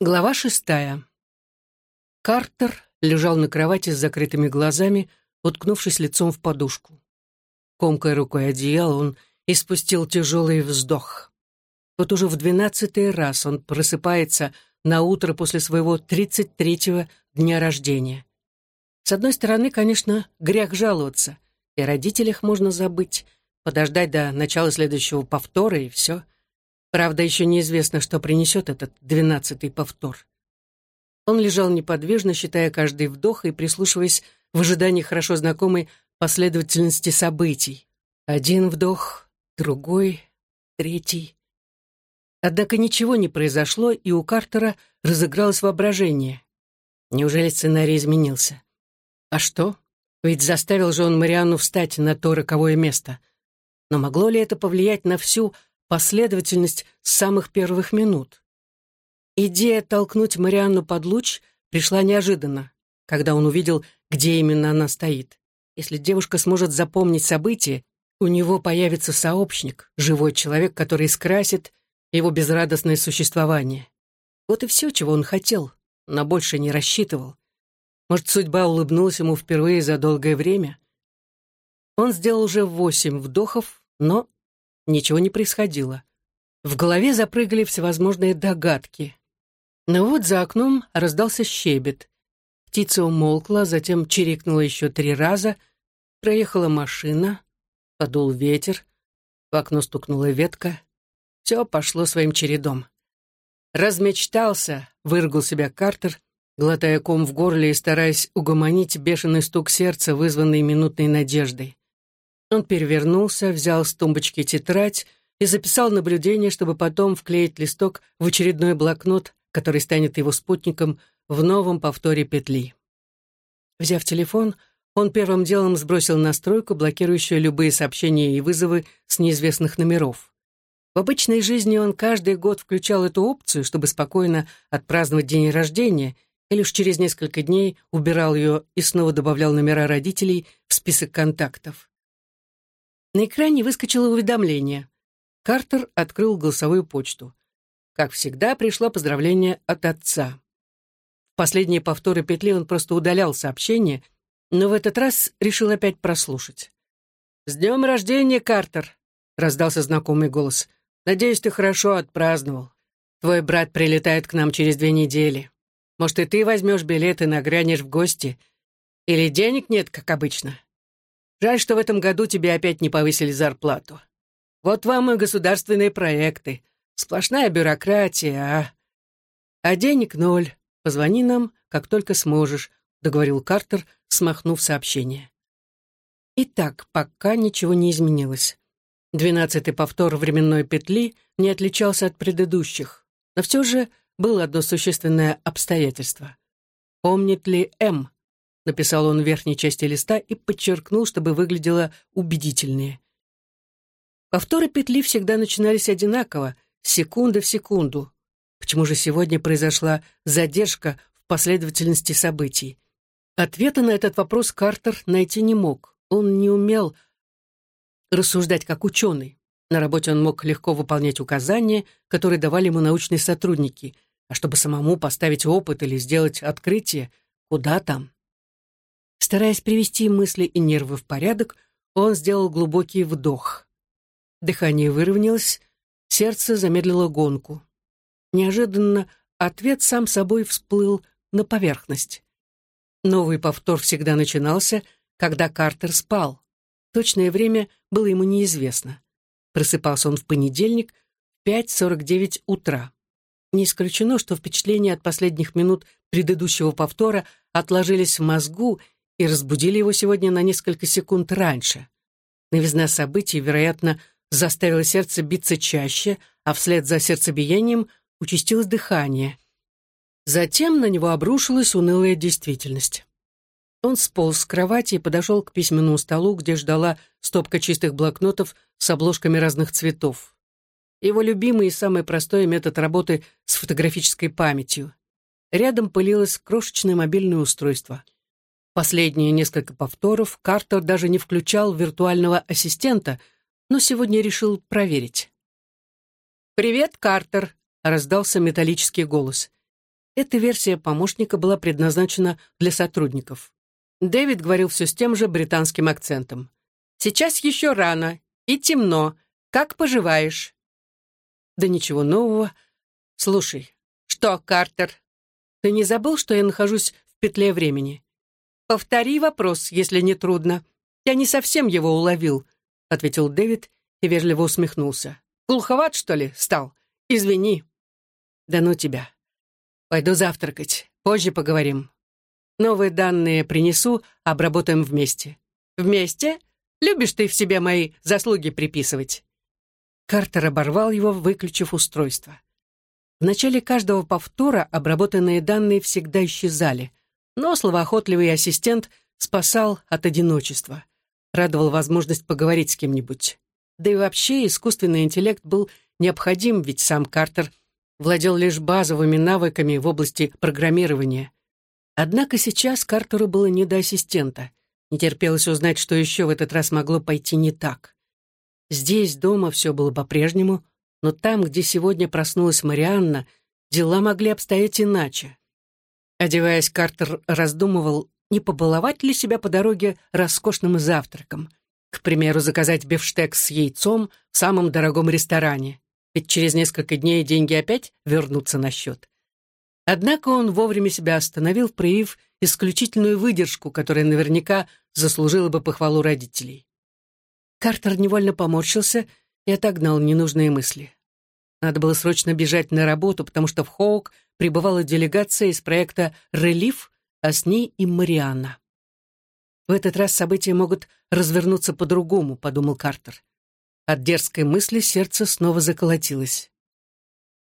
Глава шестая. Картер лежал на кровати с закрытыми глазами, уткнувшись лицом в подушку. Комкой рукой одеяло, он испустил тяжелый вздох. Вот уже в двенадцатый раз он просыпается на утро после своего тридцать третьего дня рождения. С одной стороны, конечно, грех жаловаться, и о родителях можно забыть, подождать до начала следующего повтора, и все — Правда, еще неизвестно, что принесет этот двенадцатый повтор. Он лежал неподвижно, считая каждый вдох и прислушиваясь в ожидании хорошо знакомой последовательности событий. Один вдох, другой, третий. Однако ничего не произошло, и у Картера разыгралось воображение. Неужели сценарий изменился? А что? Ведь заставил же он Марианну встать на то роковое место. Но могло ли это повлиять на всю последовательность с самых первых минут. Идея толкнуть Марианну под луч пришла неожиданно, когда он увидел, где именно она стоит. Если девушка сможет запомнить события, у него появится сообщник, живой человек, который скрасит его безрадостное существование. Вот и все, чего он хотел, но больше не рассчитывал. Может, судьба улыбнулась ему впервые за долгое время? Он сделал уже восемь вдохов, но Ничего не происходило. В голове запрыгали всевозможные догадки. Но вот за окном раздался щебет. Птица умолкла, затем чирикнула еще три раза. Проехала машина, подул ветер, в окно стукнула ветка. Все пошло своим чередом. «Размечтался», — выргал себя Картер, глотая ком в горле и стараясь угомонить бешеный стук сердца, вызванный минутной надеждой. Он перевернулся, взял с тумбочки тетрадь и записал наблюдение, чтобы потом вклеить листок в очередной блокнот, который станет его спутником в новом повторе петли. Взяв телефон, он первым делом сбросил настройку, блокирующую любые сообщения и вызовы с неизвестных номеров. В обычной жизни он каждый год включал эту опцию, чтобы спокойно отпраздновать день рождения, и лишь через несколько дней убирал ее и снова добавлял номера родителей в список контактов. На экране выскочило уведомление. Картер открыл голосовую почту. Как всегда, пришло поздравление от отца. В последние повторы петли он просто удалял сообщение, но в этот раз решил опять прослушать. «С днем рождения, Картер!» — раздался знакомый голос. «Надеюсь, ты хорошо отпраздновал. Твой брат прилетает к нам через две недели. Может, и ты возьмешь билет и нагрянешь в гости. Или денег нет, как обычно. Жаль, что в этом году тебе опять не повысили зарплату. Вот вам и государственные проекты. Сплошная бюрократия, а... А денег ноль. Позвони нам, как только сможешь», — договорил Картер, смахнув сообщение. Итак, пока ничего не изменилось. Двенадцатый повтор временной петли не отличался от предыдущих, но все же было одно существенное обстоятельство. Помнит ли М, написал он в верхней части листа и подчеркнул, чтобы выглядело убедительнее. Повторы петли всегда начинались одинаково, секунда в секунду. Почему же сегодня произошла задержка в последовательности событий? Ответа на этот вопрос Картер найти не мог. Он не умел рассуждать как ученый. На работе он мог легко выполнять указания, которые давали ему научные сотрудники, а чтобы самому поставить опыт или сделать открытие, куда там? Стараясь привести мысли и нервы в порядок, он сделал глубокий вдох. Дыхание выровнялось, сердце замедлило гонку. Неожиданно ответ сам собой всплыл на поверхность. Новый повтор всегда начинался, когда Картер спал. Точное время было ему неизвестно. Просыпался он в понедельник в 5.49 утра. Не исключено, что впечатления от последних минут предыдущего повтора отложились в мозгу и разбудили его сегодня на несколько секунд раньше. Новизна событий, вероятно, заставила сердце биться чаще, а вслед за сердцебиением участилось дыхание. Затем на него обрушилась унылая действительность. Он сполз с кровати и подошел к письменному столу, где ждала стопка чистых блокнотов с обложками разных цветов. Его любимый и самый простой метод работы с фотографической памятью. Рядом пылилось крошечное мобильное устройство — Последние несколько повторов Картер даже не включал виртуального ассистента, но сегодня решил проверить. «Привет, Картер!» — раздался металлический голос. эта версия помощника была предназначена для сотрудников. Дэвид говорил все с тем же британским акцентом. «Сейчас еще рано и темно. Как поживаешь?» «Да ничего нового. Слушай, что, Картер, ты не забыл, что я нахожусь в петле времени? Повтори вопрос, если не трудно. Я не совсем его уловил», — ответил Дэвид и вежливо усмехнулся. «Глуховат, что ли, стал? Извини». «Да ну тебя. Пойду завтракать. Позже поговорим. Новые данные принесу, обработаем вместе. Вместе? Любишь ты в себе мои заслуги приписывать?» Картер оборвал его, выключив устройство. В начале каждого повтора обработанные данные всегда исчезали, но словоохотливый ассистент спасал от одиночества, радовал возможность поговорить с кем-нибудь. Да и вообще искусственный интеллект был необходим, ведь сам Картер владел лишь базовыми навыками в области программирования. Однако сейчас Картеру было не до ассистента. Не терпелось узнать, что еще в этот раз могло пойти не так. Здесь, дома, все было по-прежнему, но там, где сегодня проснулась Марианна, дела могли обстоять иначе. Одеваясь, Картер раздумывал, не побаловать ли себя по дороге роскошным завтраком. К примеру, заказать бифштекс с яйцом в самом дорогом ресторане, ведь через несколько дней деньги опять вернутся на счет. Однако он вовремя себя остановил, проявив исключительную выдержку, которая наверняка заслужила бы похвалу родителей. Картер невольно поморщился и отогнал ненужные мысли. Надо было срочно бежать на работу, потому что в Хоук прибывала делегация из проекта «Релиф», а с ней и Марианна. «В этот раз события могут развернуться по-другому», — подумал Картер. От дерзкой мысли сердце снова заколотилось.